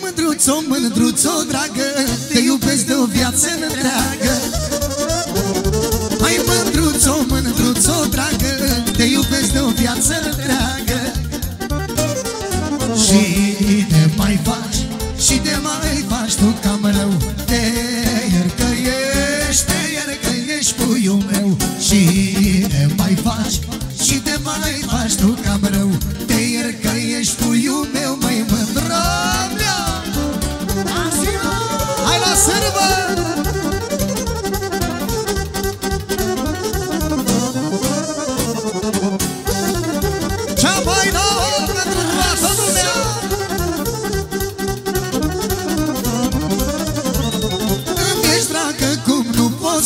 Măi mândruțo, mândruțo, dragă Te iubesc de o viață întreagă. Măi mândruțo, mândruțo, dragă Te iubesc de o viață întreagă. Și te mai faci, și te mai faci tu cam rău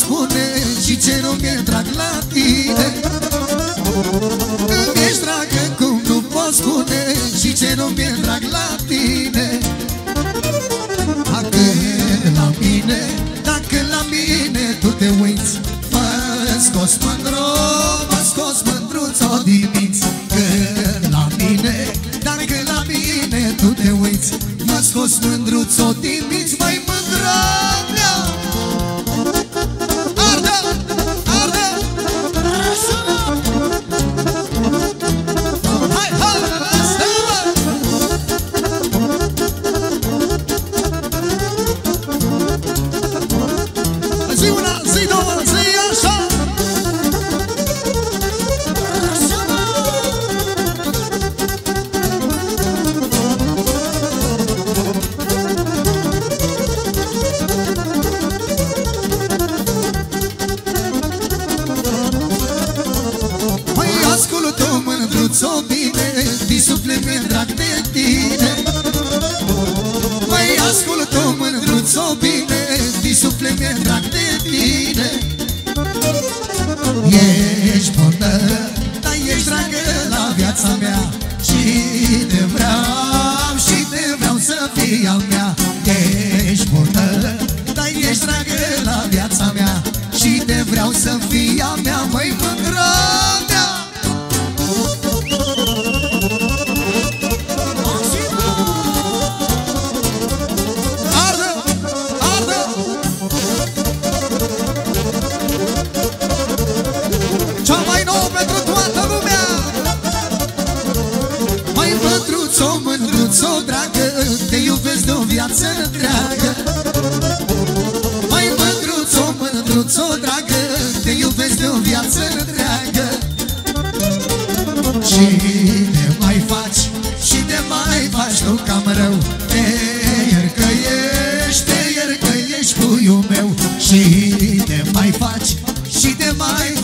spune Și ce nu mi-e drag la tine. Îmi ești dragă cum nu pot spune Și ce nu mi-e drag la tine? Dacă la mine, dacă la mine tu te uiți Mă scos mândru, mă scos mândruț-o dimiți Că la mine, dacă la mine tu te uiți Mă scos mândruț-o dimiți, mai mândră mi-e drag de tine. Măi, ascultă mândruț-o bine Din suflet mi-e drag de tine. Ești bună, dar ești dragă la viața mea. Și te vreau, și te vreau să fii al mea. Ești bună, dar ești dragă la viața mea. Și te vreau să fii al mea, măi viață întreagă Mai mândruț-o, mândruț-o, dragă Te iubesc de o viață întreagă. Și te mai faci, și te mai faci tu cam rău. Te iercăiești, te iercăiești puiul meu. Și te mai faci, și te mai faci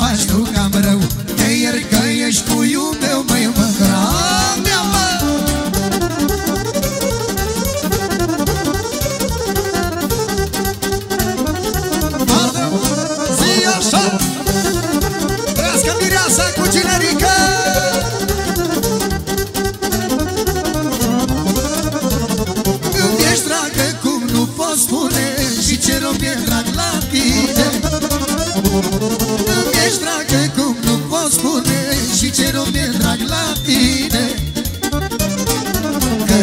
Și ce rău mi-e drag la tine. Că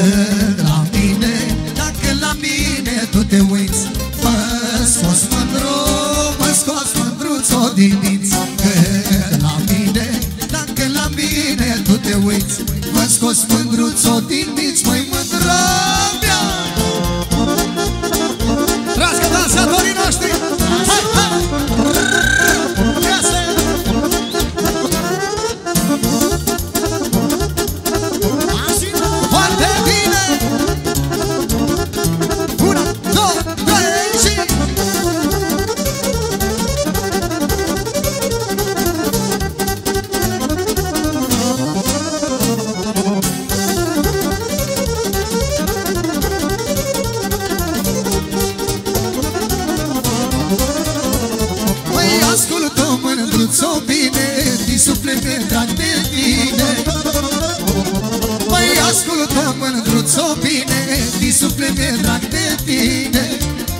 la mine, dacă la mine tu te uiți Mă scos mândru, mă scos mândruț-o din dinți Că la mine, dacă la mine tu te uiți Mă scos mândruț-o din dinți, măi mândră suflet mi drag de tine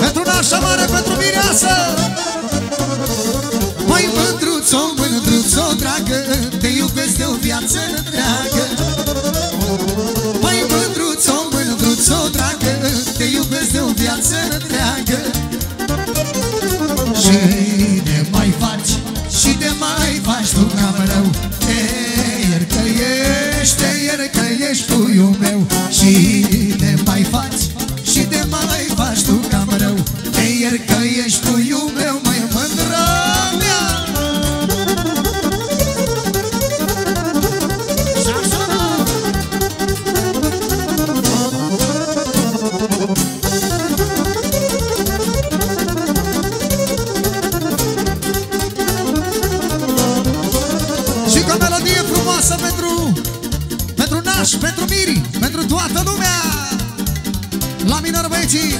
Pentru nașa mare, pentru mireasă Măi, mândruțo, mândruțo, dragă Te iubesc de o viață întreagă. Măi, mândruțo, mândruțo, dragă Te iubesc de o viață întreagă. Și de mai faci, și de mai faci tu cam rău. Te iertă ești, te iertă ești puiul meu. Și Pentru Naș, pentru Miri, pentru toată lumea La minor băieții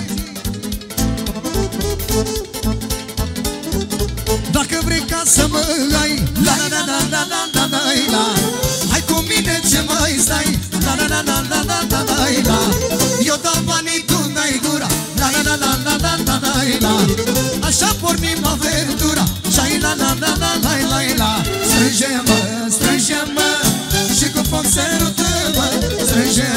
Dacă vrei ca să mă ai La la la la la la la la la Hai cu mine ce mai stai La la la la la la la la la Eu dau banii, tu dai gura La la la la la la la la la Așa pornim aventura Și la la la la la la la Strânge-mă, strânge-mă Și cu foc sărută-mă tem.